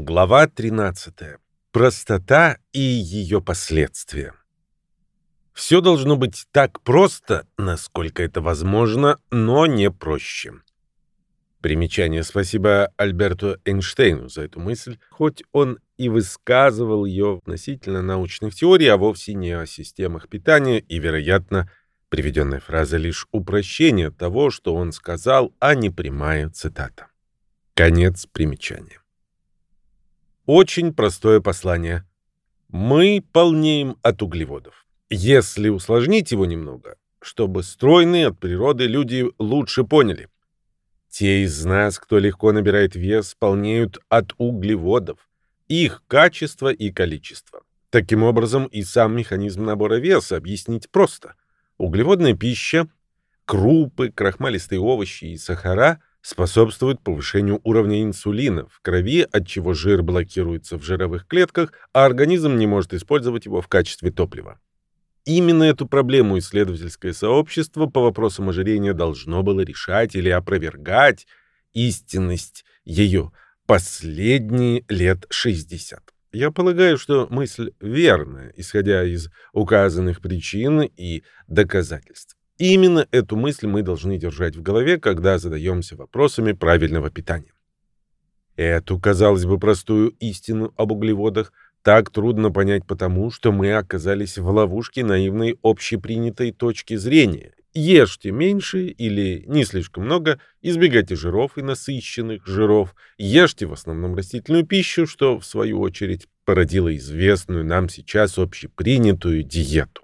Глава 13. Простота и ее последствия. Все должно быть так просто, насколько это возможно, но не проще. Примечание. Спасибо Альберту Эйнштейну за эту мысль, хоть он и высказывал ее относительно научных теорий, а вовсе не о системах питания, и, вероятно, приведенная фраза лишь упрощение того, что он сказал, а не прямая цитата. Конец примечания. Очень простое послание. Мы полнеем от углеводов. Если усложнить его немного, чтобы стройные от природы люди лучше поняли. Те из нас, кто легко набирает вес, полнеют от углеводов, их качество и количество. Таким образом, и сам механизм набора веса объяснить просто. Углеводная пища, крупы, крахмалистые овощи и сахара способствует повышению уровня инсулина в крови, отчего жир блокируется в жировых клетках, а организм не может использовать его в качестве топлива. Именно эту проблему исследовательское сообщество по вопросам ожирения должно было решать или опровергать истинность ее последние лет 60. Я полагаю, что мысль верная, исходя из указанных причин и доказательств. Именно эту мысль мы должны держать в голове, когда задаемся вопросами правильного питания. Эту, казалось бы, простую истину об углеводах так трудно понять потому, что мы оказались в ловушке наивной общепринятой точки зрения. Ешьте меньше или не слишком много, избегайте жиров и насыщенных жиров, ешьте в основном растительную пищу, что, в свою очередь, породило известную нам сейчас общепринятую диету.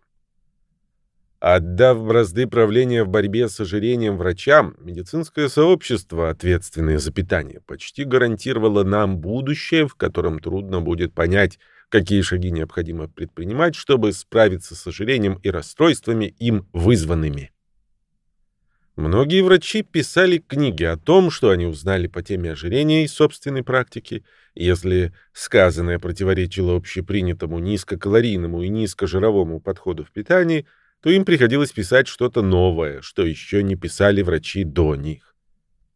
Отдав бразды правления в борьбе с ожирением врачам, медицинское сообщество, ответственное за питание, почти гарантировало нам будущее, в котором трудно будет понять, какие шаги необходимо предпринимать, чтобы справиться с ожирением и расстройствами им вызванными. Многие врачи писали книги о том, что они узнали по теме ожирения из собственной практики. Если сказанное противоречило общепринятому низкокалорийному и низкожировому подходу в питании – то им приходилось писать что-то новое, что еще не писали врачи до них.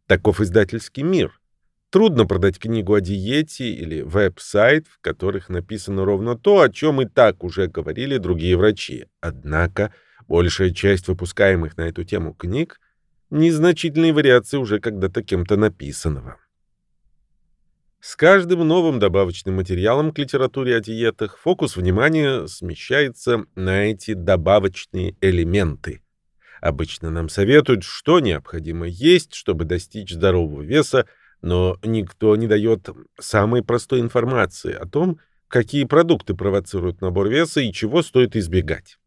Таков издательский мир. Трудно продать книгу о диете или веб-сайт, в которых написано ровно то, о чем и так уже говорили другие врачи. Однако большая часть выпускаемых на эту тему книг — незначительные вариации уже когда-то кем-то написанного. С каждым новым добавочным материалом к литературе о диетах фокус внимания смещается на эти добавочные элементы. Обычно нам советуют, что необходимо есть, чтобы достичь здорового веса, но никто не дает самой простой информации о том, какие продукты провоцируют набор веса и чего стоит избегать.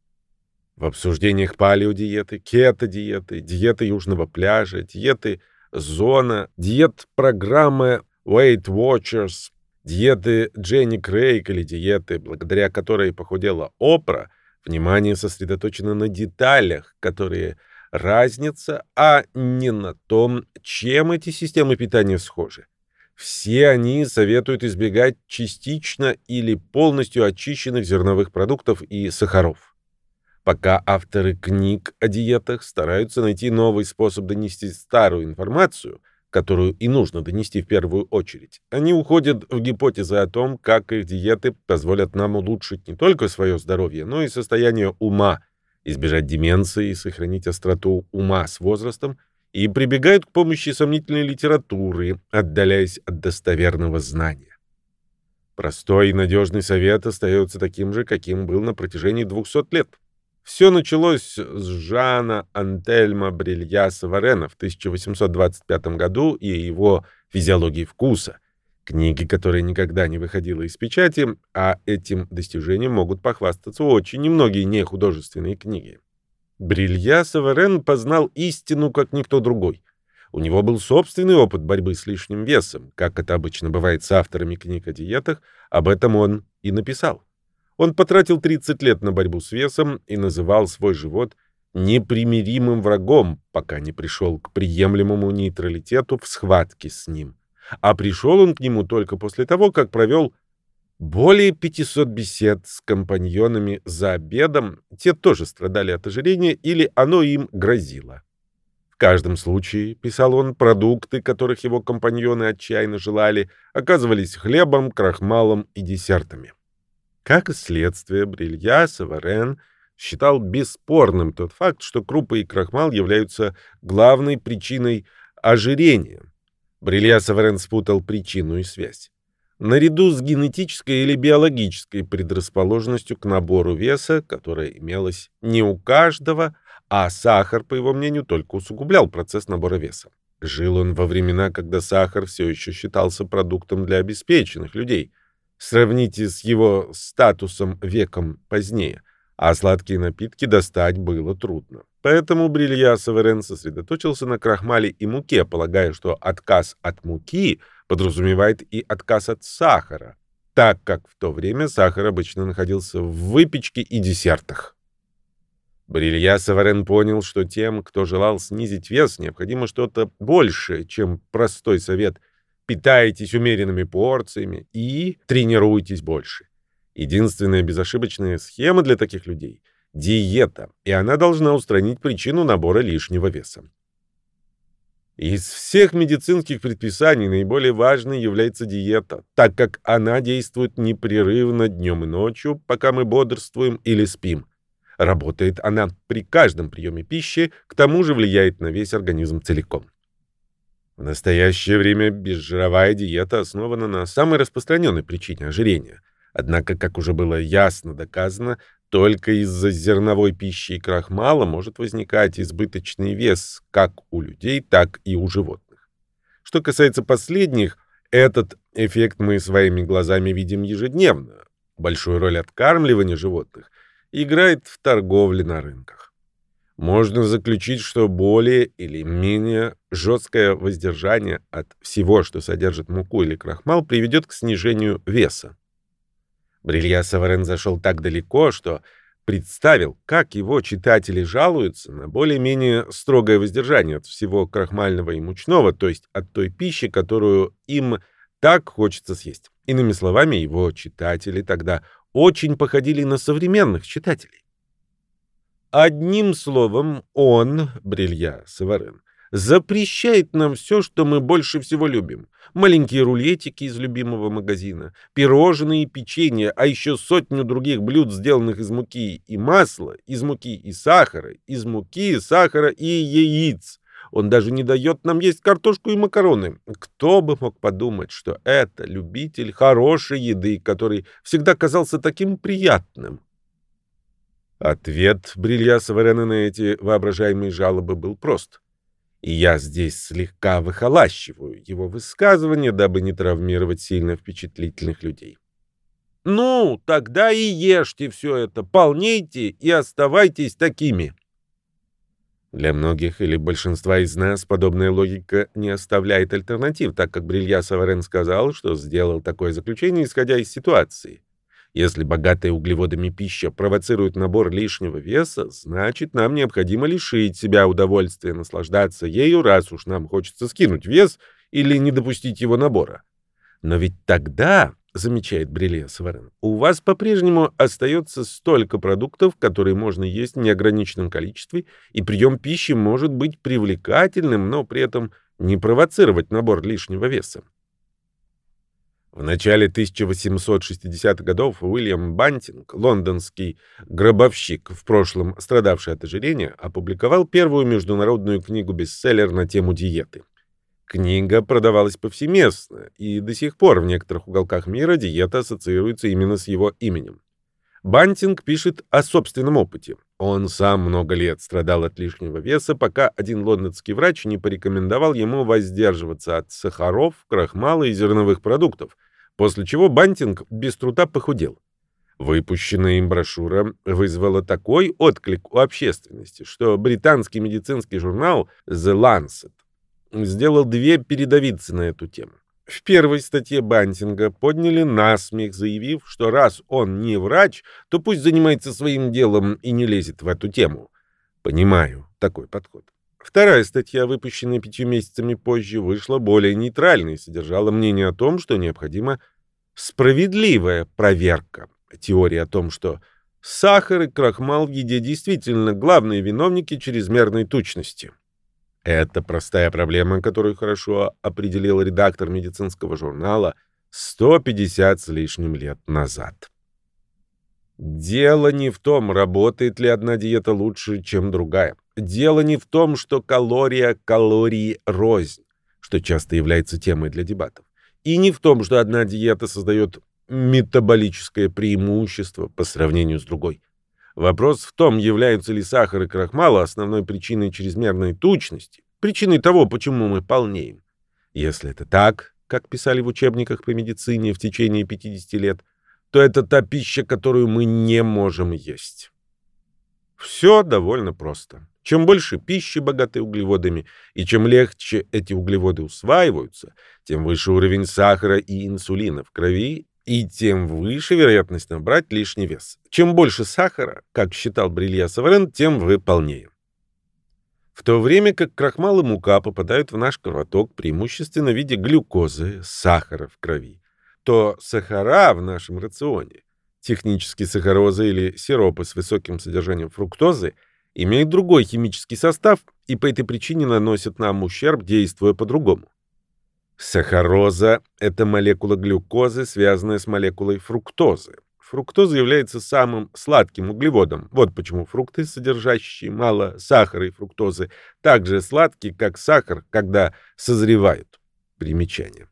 В обсуждениях палеодиеты, кето-диеты, диеты южного пляжа, диеты зона, диет-программы Weight Watchers, диеты Дженни Крейг или диеты, благодаря которой похудела Опра, внимание сосредоточено на деталях, которые разница, а не на том, чем эти системы питания схожи. Все они советуют избегать частично или полностью очищенных зерновых продуктов и сахаров. Пока авторы книг о диетах стараются найти новый способ донести старую информацию, которую и нужно донести в первую очередь. Они уходят в гипотезы о том, как их диеты позволят нам улучшить не только свое здоровье, но и состояние ума, избежать деменции и сохранить остроту ума с возрастом, и прибегают к помощи сомнительной литературы, отдаляясь от достоверного знания. Простой и надежный совет остается таким же, каким был на протяжении 200 лет. Все началось с Жана Антельма Брильяса Варена в 1825 году и его «Физиологии вкуса», книги, которая никогда не выходила из печати, а этим достижением могут похвастаться очень немногие нехудожественные книги. Брилья Саверен познал истину, как никто другой. У него был собственный опыт борьбы с лишним весом. Как это обычно бывает с авторами книг о диетах, об этом он и написал. Он потратил 30 лет на борьбу с весом и называл свой живот непримиримым врагом, пока не пришел к приемлемому нейтралитету в схватке с ним. А пришел он к нему только после того, как провел более 500 бесед с компаньонами за обедом, те тоже страдали от ожирения или оно им грозило каждом случае, писал он, продукты, которых его компаньоны отчаянно желали, оказывались хлебом, крахмалом и десертами. Как и следствие, Брилья Саварен считал бесспорным тот факт, что крупы и крахмал являются главной причиной ожирения. Брилья Саварен спутал причину и связь. Наряду с генетической или биологической предрасположенностью к набору веса, которая имелась не у каждого, а сахар, по его мнению, только усугублял процесс набора веса. Жил он во времена, когда сахар все еще считался продуктом для обеспеченных людей. Сравните с его статусом веком позднее, а сладкие напитки достать было трудно. Поэтому Брилья Саверен сосредоточился на крахмале и муке, полагая, что отказ от муки подразумевает и отказ от сахара, так как в то время сахар обычно находился в выпечке и десертах. Брилья Саварен понял, что тем, кто желал снизить вес, необходимо что-то большее, чем простой совет «питайтесь умеренными порциями» и «тренируйтесь больше». Единственная безошибочная схема для таких людей — диета, и она должна устранить причину набора лишнего веса. Из всех медицинских предписаний наиболее важной является диета, так как она действует непрерывно днем и ночью, пока мы бодрствуем или спим. Работает она при каждом приеме пищи, к тому же влияет на весь организм целиком. В настоящее время безжировая диета основана на самой распространенной причине ожирения. Однако, как уже было ясно доказано, только из-за зерновой пищи и крахмала может возникать избыточный вес как у людей, так и у животных. Что касается последних, этот эффект мы своими глазами видим ежедневно. Большую роль откармливания животных играет в торговле на рынках. Можно заключить, что более или менее жесткое воздержание от всего, что содержит муку или крахмал, приведет к снижению веса. Брилья Саварен зашел так далеко, что представил, как его читатели жалуются на более-менее строгое воздержание от всего крахмального и мучного, то есть от той пищи, которую им так хочется съесть. Иными словами, его читатели тогда очень походили на современных читателей. Одним словом, он, Брилья Саварен, запрещает нам все, что мы больше всего любим. Маленькие рулетики из любимого магазина, пирожные и печенье, а еще сотню других блюд, сделанных из муки и масла, из муки и сахара, из муки, сахара и яиц. Он даже не дает нам есть картошку и макароны. Кто бы мог подумать, что это любитель хорошей еды, который всегда казался таким приятным? Ответ Брилья Саварена на эти воображаемые жалобы был прост. И я здесь слегка выхолащиваю его высказывание, дабы не травмировать сильно впечатлительных людей. «Ну, тогда и ешьте все это, полнейте и оставайтесь такими». Для многих или большинства из нас подобная логика не оставляет альтернатив, так как Брилья Саварен сказал, что сделал такое заключение, исходя из ситуации. Если богатая углеводами пища провоцирует набор лишнего веса, значит, нам необходимо лишить себя удовольствия наслаждаться ею, раз уж нам хочется скинуть вес или не допустить его набора. Но ведь тогда замечает Брилье Саварен, у вас по-прежнему остается столько продуктов, которые можно есть в неограниченном количестве, и прием пищи может быть привлекательным, но при этом не провоцировать набор лишнего веса. В начале 1860-х годов Уильям Бантинг, лондонский гробовщик, в прошлом страдавший от ожирения, опубликовал первую международную книгу-бестселлер на тему диеты. Книга продавалась повсеместно, и до сих пор в некоторых уголках мира диета ассоциируется именно с его именем. Бантинг пишет о собственном опыте. Он сам много лет страдал от лишнего веса, пока один лондонский врач не порекомендовал ему воздерживаться от сахаров, крахмала и зерновых продуктов, после чего Бантинг без труда похудел. Выпущенная им брошюра вызвала такой отклик у общественности, что британский медицинский журнал The Lancet сделал две передовицы на эту тему. В первой статье Бантинга подняли насмех, заявив, что раз он не врач, то пусть занимается своим делом и не лезет в эту тему. Понимаю такой подход. Вторая статья, выпущенная пятью месяцами позже, вышла более нейтральной и содержала мнение о том, что необходима справедливая проверка. Теория о том, что сахар и крахмал в еде действительно главные виновники чрезмерной тучности. Это простая проблема, которую хорошо определил редактор медицинского журнала 150 с лишним лет назад. Дело не в том, работает ли одна диета лучше, чем другая. Дело не в том, что калория калории рознь, что часто является темой для дебатов. И не в том, что одна диета создает метаболическое преимущество по сравнению с другой. Вопрос в том, являются ли сахар и крахмал основной причиной чрезмерной тучности, причиной того, почему мы полнеем. Если это так, как писали в учебниках по медицине в течение 50 лет, то это та пища, которую мы не можем есть. Все довольно просто. Чем больше пищи, богатой углеводами, и чем легче эти углеводы усваиваются, тем выше уровень сахара и инсулина в крови, и тем выше вероятность набрать лишний вес. Чем больше сахара, как считал Брилья Саварен, тем вы полнее. В то время как крахмал и мука попадают в наш кровоток преимущественно в виде глюкозы, сахара в крови то сахара в нашем рационе, технические сахарозы или сиропы с высоким содержанием фруктозы, имеют другой химический состав и по этой причине наносят нам ущерб, действуя по-другому. Сахароза – это молекула глюкозы, связанная с молекулой фруктозы. Фруктоза является самым сладким углеводом. Вот почему фрукты, содержащие мало сахара и фруктозы, так же сладкие, как сахар, когда созревают. Примечание.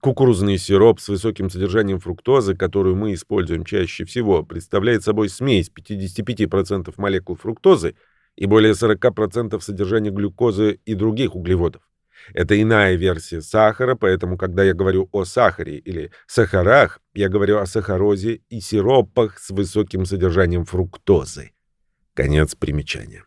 Кукурузный сироп с высоким содержанием фруктозы, которую мы используем чаще всего, представляет собой смесь 55% молекул фруктозы и более 40% содержания глюкозы и других углеводов. Это иная версия сахара, поэтому, когда я говорю о сахаре или сахарах, я говорю о сахарозе и сиропах с высоким содержанием фруктозы. Конец примечания.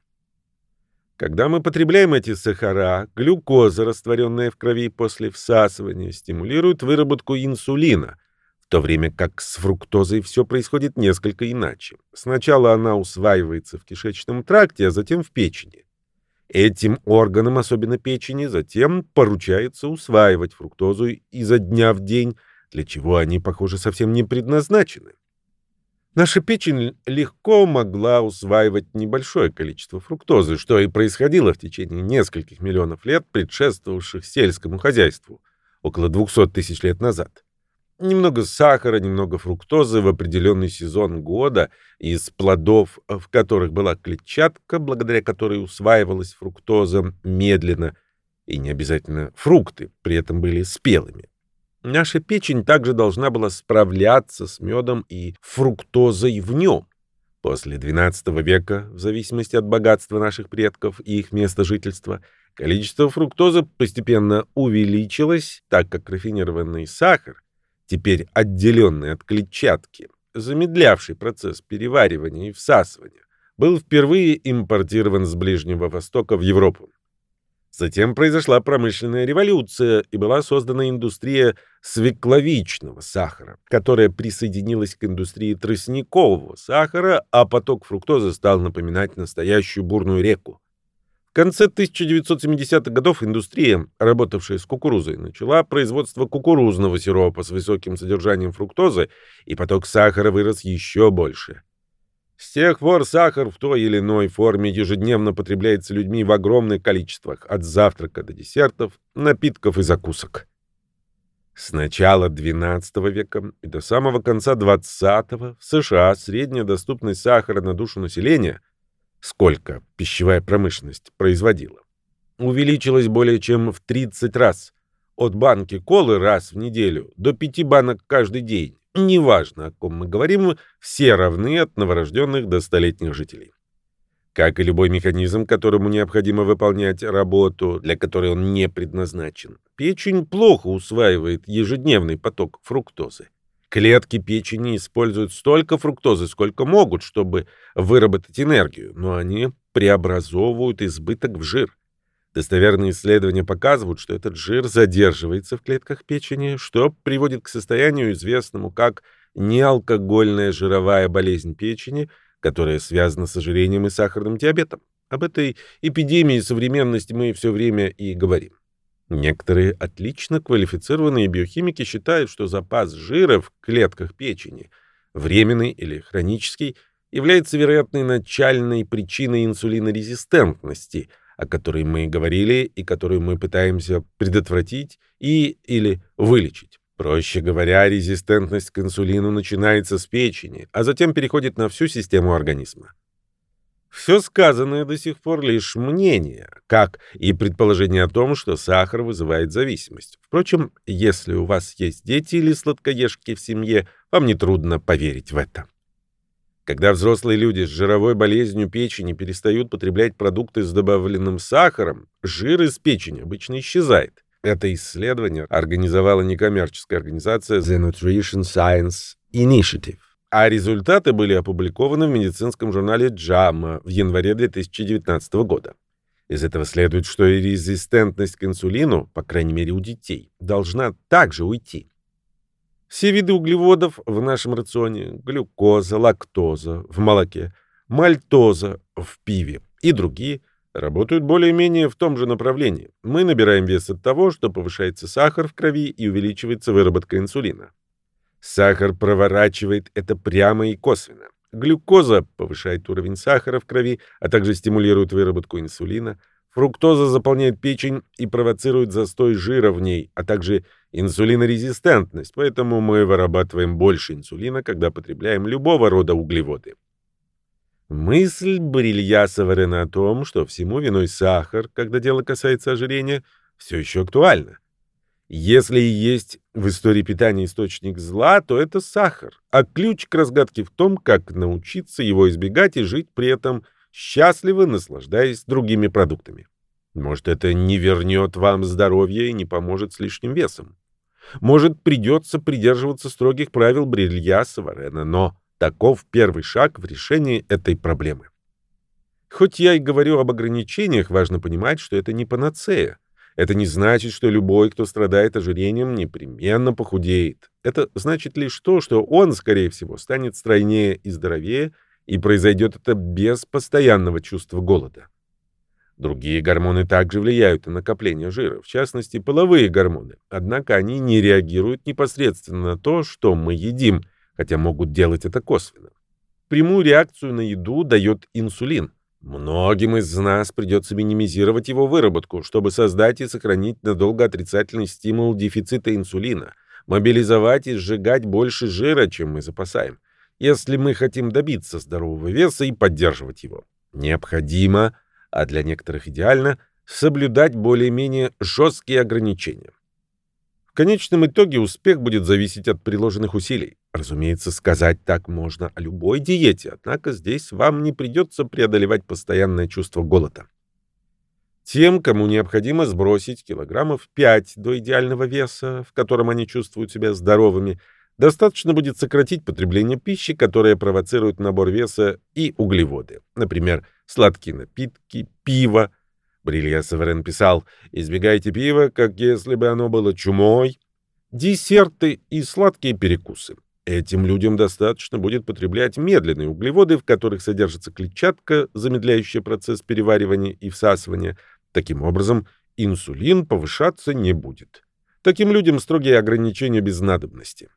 Когда мы потребляем эти сахара, глюкоза, растворенная в крови после всасывания, стимулирует выработку инсулина, в то время как с фруктозой все происходит несколько иначе. Сначала она усваивается в кишечном тракте, а затем в печени. Этим органам, особенно печени, затем поручается усваивать фруктозу изо дня в день, для чего они, похоже, совсем не предназначены. Наша печень легко могла усваивать небольшое количество фруктозы, что и происходило в течение нескольких миллионов лет, предшествовавших сельскому хозяйству, около 200 тысяч лет назад. Немного сахара, немного фруктозы в определенный сезон года из плодов, в которых была клетчатка, благодаря которой усваивалась фруктоза медленно, и не обязательно фрукты при этом были спелыми. Наша печень также должна была справляться с медом и фруктозой в нем. После XII века, в зависимости от богатства наших предков и их места жительства, количество фруктозы постепенно увеличилось, так как рафинированный сахар, теперь отделенный от клетчатки, замедлявший процесс переваривания и всасывания, был впервые импортирован с Ближнего Востока в Европу. Затем произошла промышленная революция и была создана индустрия свекловичного сахара, которая присоединилась к индустрии тростникового сахара, а поток фруктозы стал напоминать настоящую бурную реку. Конце 1970-х годов индустрия, работавшая с кукурузой, начала производство кукурузного сиропа с высоким содержанием фруктозы, и поток сахара вырос еще больше. С тех пор сахар в той или иной форме ежедневно потребляется людьми в огромных количествах, от завтрака до десертов, напитков и закусок. С начала XII века и до самого конца XX в США средняя доступность сахара на душу населения, сколько пищевая промышленность производила, увеличилась более чем в 30 раз. От банки колы раз в неделю до пяти банок каждый день. Неважно, о ком мы говорим, все равны от новорожденных до столетних жителей. Как и любой механизм, которому необходимо выполнять работу, для которой он не предназначен, печень плохо усваивает ежедневный поток фруктозы. Клетки печени используют столько фруктозы, сколько могут, чтобы выработать энергию, но они преобразовывают избыток в жир. Достоверные исследования показывают, что этот жир задерживается в клетках печени, что приводит к состоянию, известному как неалкогольная жировая болезнь печени, которая связана с ожирением и сахарным диабетом. Об этой эпидемии современности мы все время и говорим. Некоторые отлично квалифицированные биохимики считают, что запас жира в клетках печени, временный или хронический, является вероятной начальной причиной инсулинорезистентности – о которой мы говорили и которую мы пытаемся предотвратить и или вылечить. Проще говоря, резистентность к инсулину начинается с печени, а затем переходит на всю систему организма. Все сказанное до сих пор лишь мнение, как и предположение о том, что сахар вызывает зависимость. Впрочем, если у вас есть дети или сладкоежки в семье, вам нетрудно поверить в это. Когда взрослые люди с жировой болезнью печени перестают потреблять продукты с добавленным сахаром, жир из печени обычно исчезает. Это исследование организовала некоммерческая организация The Nutrition Science Initiative. А результаты были опубликованы в медицинском журнале JAMA в январе 2019 года. Из этого следует, что и резистентность к инсулину, по крайней мере у детей, должна также уйти. Все виды углеводов в нашем рационе – глюкоза, лактоза в молоке, мальтоза в пиве и другие – работают более-менее в том же направлении. Мы набираем вес от того, что повышается сахар в крови и увеличивается выработка инсулина. Сахар проворачивает это прямо и косвенно. Глюкоза повышает уровень сахара в крови, а также стимулирует выработку инсулина – Фруктоза заполняет печень и провоцирует застой жира в ней, а также инсулинорезистентность, поэтому мы вырабатываем больше инсулина, когда потребляем любого рода углеводы. Мысль Брилья Саварена о том, что всему виной сахар, когда дело касается ожирения, все еще актуальна. Если и есть в истории питания источник зла, то это сахар, а ключ к разгадке в том, как научиться его избегать и жить при этом – счастливо наслаждаясь другими продуктами. Может, это не вернет вам здоровье и не поможет с лишним весом. Может, придется придерживаться строгих правил Брилья Саварена, но таков первый шаг в решении этой проблемы. Хоть я и говорю об ограничениях, важно понимать, что это не панацея. Это не значит, что любой, кто страдает ожирением, непременно похудеет. Это значит лишь то, что он, скорее всего, станет стройнее и здоровее, и произойдет это без постоянного чувства голода. Другие гормоны также влияют на накопление жира, в частности, половые гормоны. Однако они не реагируют непосредственно на то, что мы едим, хотя могут делать это косвенно. Прямую реакцию на еду дает инсулин. Многим из нас придется минимизировать его выработку, чтобы создать и сохранить надолго отрицательный стимул дефицита инсулина, мобилизовать и сжигать больше жира, чем мы запасаем если мы хотим добиться здорового веса и поддерживать его. Необходимо, а для некоторых идеально, соблюдать более-менее жесткие ограничения. В конечном итоге успех будет зависеть от приложенных усилий. Разумеется, сказать так можно о любой диете, однако здесь вам не придется преодолевать постоянное чувство голода. Тем, кому необходимо сбросить килограммов 5 до идеального веса, в котором они чувствуют себя здоровыми – Достаточно будет сократить потребление пищи, которая провоцирует набор веса и углеводы. Например, сладкие напитки, пиво. Брилья Саверен писал, избегайте пива, как если бы оно было чумой. Десерты и сладкие перекусы. Этим людям достаточно будет потреблять медленные углеводы, в которых содержится клетчатка, замедляющая процесс переваривания и всасывания. Таким образом, инсулин повышаться не будет. Таким людям строгие ограничения без надобности.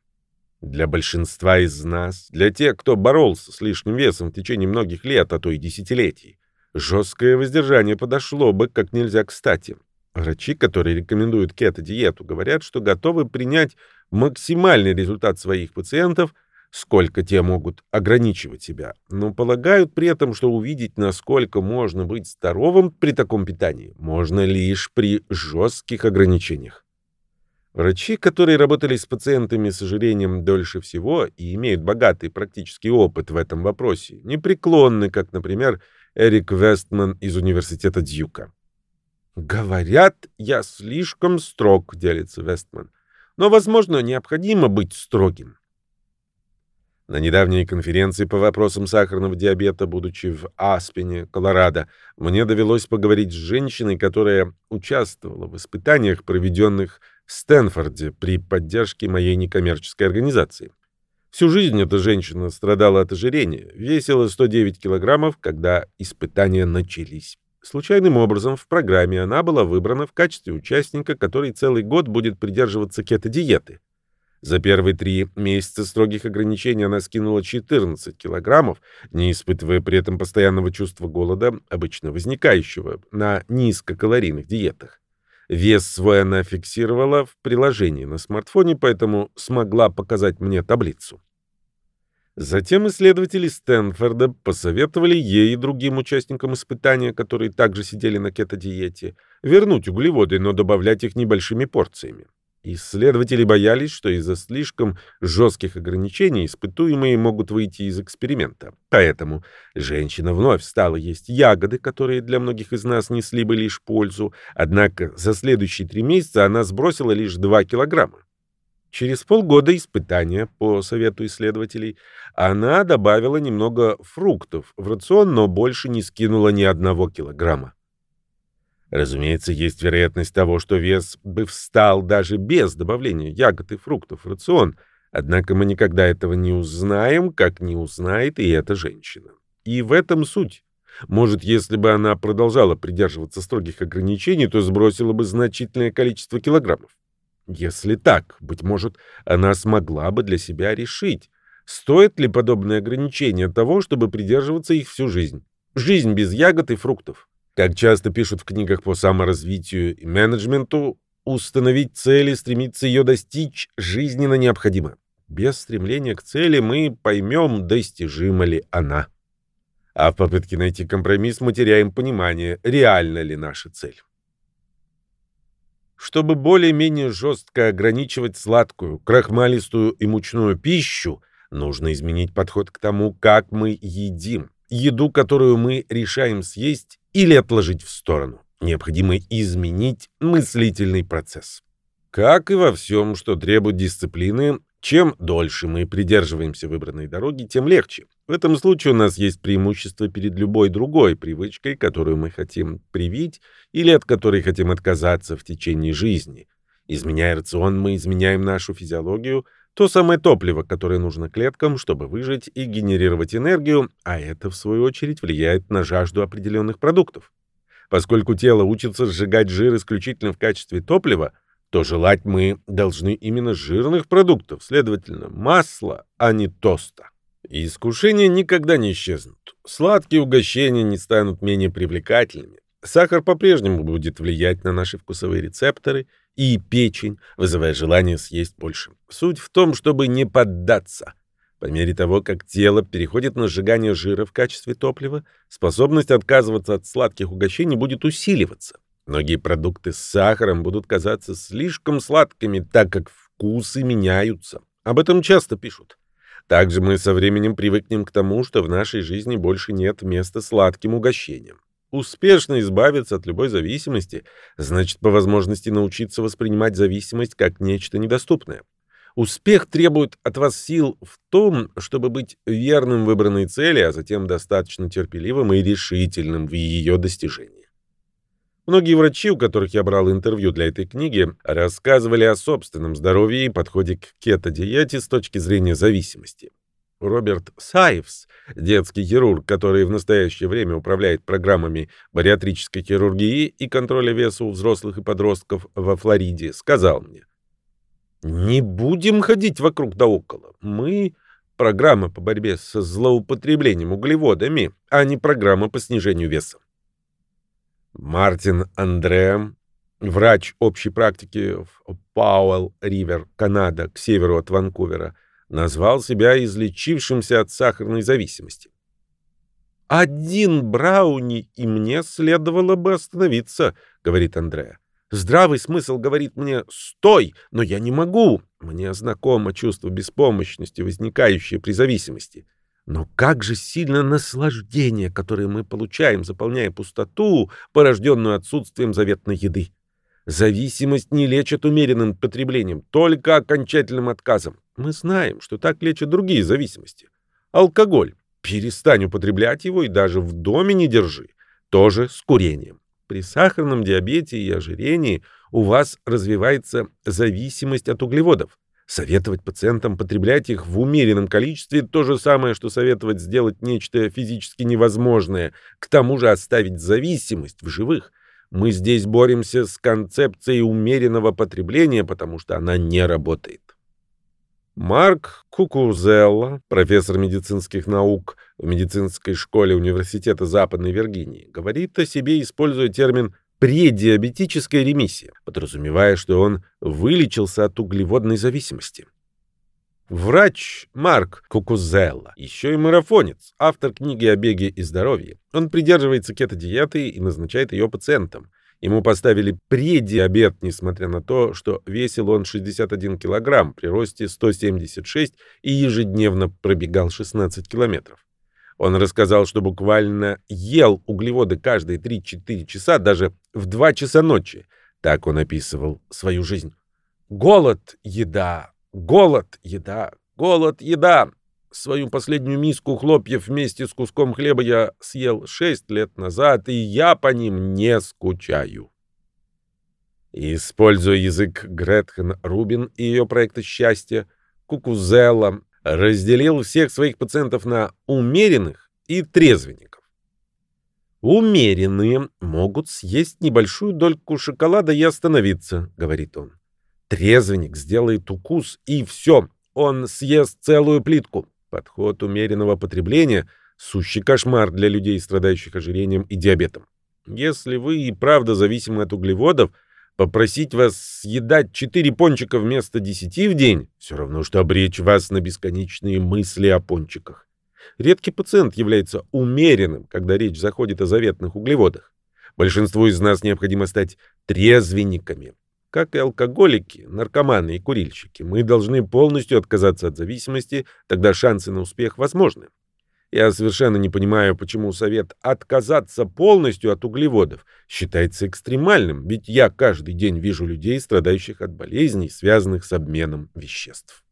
Для большинства из нас, для тех, кто боролся с лишним весом в течение многих лет, а то и десятилетий, жесткое воздержание подошло бы как нельзя кстати. Врачи, которые рекомендуют кето-диету, говорят, что готовы принять максимальный результат своих пациентов, сколько те могут ограничивать себя, но полагают при этом, что увидеть, насколько можно быть здоровым при таком питании, можно лишь при жестких ограничениях. Врачи, которые работали с пациентами с ожирением дольше всего и имеют богатый практический опыт в этом вопросе, непреклонны, как, например, Эрик Вестман из университета Дьюка. «Говорят, я слишком строг», — делится Вестман. «Но, возможно, необходимо быть строгим». На недавней конференции по вопросам сахарного диабета, будучи в Аспене, Колорадо, мне довелось поговорить с женщиной, которая участвовала в испытаниях, проведенных Стэнфорде при поддержке моей некоммерческой организации. Всю жизнь эта женщина страдала от ожирения, весила 109 килограммов, когда испытания начались. Случайным образом в программе она была выбрана в качестве участника, который целый год будет придерживаться кето-диеты. За первые три месяца строгих ограничений она скинула 14 килограммов, не испытывая при этом постоянного чувства голода, обычно возникающего на низкокалорийных диетах. Вес свой она фиксировала в приложении на смартфоне, поэтому смогла показать мне таблицу. Затем исследователи Стэнфорда посоветовали ей и другим участникам испытания, которые также сидели на кето-диете, вернуть углеводы, но добавлять их небольшими порциями. Исследователи боялись, что из-за слишком жестких ограничений испытуемые могут выйти из эксперимента. Поэтому женщина вновь стала есть ягоды, которые для многих из нас несли бы лишь пользу, однако за следующие три месяца она сбросила лишь 2 килограмма. Через полгода испытания, по совету исследователей, она добавила немного фруктов в рацион, но больше не скинула ни одного килограмма. Разумеется, есть вероятность того, что вес бы встал даже без добавления ягод и фруктов в рацион, однако мы никогда этого не узнаем, как не узнает и эта женщина. И в этом суть. Может, если бы она продолжала придерживаться строгих ограничений, то сбросила бы значительное количество килограммов. Если так, быть может, она смогла бы для себя решить, стоит ли подобное ограничение того, чтобы придерживаться их всю жизнь. Жизнь без ягод и фруктов. Как часто пишут в книгах по саморазвитию и менеджменту, установить цель и стремиться ее достичь жизненно необходимо. Без стремления к цели мы поймем, достижима ли она. А в попытке найти компромисс мы теряем понимание, реальна ли наша цель. Чтобы более-менее жестко ограничивать сладкую, крахмалистую и мучную пищу, нужно изменить подход к тому, как мы едим. Еду, которую мы решаем съесть, или отложить в сторону. Необходимо изменить мыслительный процесс. Как и во всем, что требует дисциплины, чем дольше мы придерживаемся выбранной дороги, тем легче. В этом случае у нас есть преимущество перед любой другой привычкой, которую мы хотим привить или от которой хотим отказаться в течение жизни. Изменяя рацион, мы изменяем нашу физиологию, то самое топливо, которое нужно клеткам, чтобы выжить и генерировать энергию, а это, в свою очередь, влияет на жажду определенных продуктов. Поскольку тело учится сжигать жир исключительно в качестве топлива, то желать мы должны именно жирных продуктов, следовательно, масла, а не тоста. И искушения никогда не исчезнут. Сладкие угощения не станут менее привлекательными. Сахар по-прежнему будет влиять на наши вкусовые рецепторы – и печень, вызывая желание съесть больше. Суть в том, чтобы не поддаться. По мере того, как тело переходит на сжигание жира в качестве топлива, способность отказываться от сладких угощений будет усиливаться. Многие продукты с сахаром будут казаться слишком сладкими, так как вкусы меняются. Об этом часто пишут. Также мы со временем привыкнем к тому, что в нашей жизни больше нет места сладким угощениям. Успешно избавиться от любой зависимости значит по возможности научиться воспринимать зависимость как нечто недоступное. Успех требует от вас сил в том, чтобы быть верным выбранной цели, а затем достаточно терпеливым и решительным в ее достижении. Многие врачи, у которых я брал интервью для этой книги, рассказывали о собственном здоровье и подходе к кето-диете с точки зрения зависимости. Роберт Сайвс, детский хирург, который в настоящее время управляет программами бариатрической хирургии и контроля веса у взрослых и подростков во Флориде, сказал мне, «Не будем ходить вокруг да около. Мы — программа по борьбе с злоупотреблением углеводами, а не программа по снижению веса». Мартин Андре, врач общей практики в Пауэлл-Ривер, Канада, к северу от Ванкувера, назвал себя излечившимся от сахарной зависимости. «Один брауни, и мне следовало бы остановиться», — говорит Андреа. «Здравый смысл говорит мне «стой», но я не могу. Мне знакомо чувство беспомощности, возникающее при зависимости. Но как же сильно наслаждение, которое мы получаем, заполняя пустоту, порожденную отсутствием заветной еды. Зависимость не лечат умеренным потреблением, только окончательным отказом. Мы знаем, что так лечат другие зависимости. Алкоголь. Перестань употреблять его и даже в доме не держи. Тоже с курением. При сахарном диабете и ожирении у вас развивается зависимость от углеводов. Советовать пациентам потреблять их в умеренном количестве – то же самое, что советовать сделать нечто физически невозможное, к тому же оставить зависимость в живых. Мы здесь боремся с концепцией умеренного потребления, потому что она не работает. Марк Кукузелло, профессор медицинских наук в медицинской школе Университета Западной Виргинии, говорит о себе, используя термин «предиабетическая ремиссия», подразумевая, что он вылечился от углеводной зависимости. Врач Марк Кукузелло, еще и марафонец, автор книги о беге и здоровье. Он придерживается кето-диеты и назначает ее пациентам. Ему поставили предиабет, несмотря на то, что весил он 61 килограмм при росте 176 и ежедневно пробегал 16 километров. Он рассказал, что буквально ел углеводы каждые 3-4 часа, даже в 2 часа ночи. Так он описывал свою жизнь. Голод, еда, голод, еда, голод, еда. Свою последнюю миску хлопьев вместе с куском хлеба я съел шесть лет назад, и я по ним не скучаю. Используя язык Гретхен Рубин и ее проекта счастья, Кукузелла разделил всех своих пациентов на умеренных и трезвенников. «Умеренные могут съесть небольшую дольку шоколада и остановиться», — говорит он. «Трезвенник сделает укус, и все, он съест целую плитку. Подход умеренного потребления – сущий кошмар для людей, страдающих ожирением и диабетом. Если вы и правда зависимы от углеводов, попросить вас съедать 4 пончика вместо 10 в день – все равно, что обречь вас на бесконечные мысли о пончиках. Редкий пациент является умеренным, когда речь заходит о заветных углеводах. Большинству из нас необходимо стать трезвенниками, как и алкоголики, наркоманы и курильщики, мы должны полностью отказаться от зависимости, тогда шансы на успех возможны. Я совершенно не понимаю, почему совет отказаться полностью от углеводов считается экстремальным, ведь я каждый день вижу людей, страдающих от болезней, связанных с обменом веществ.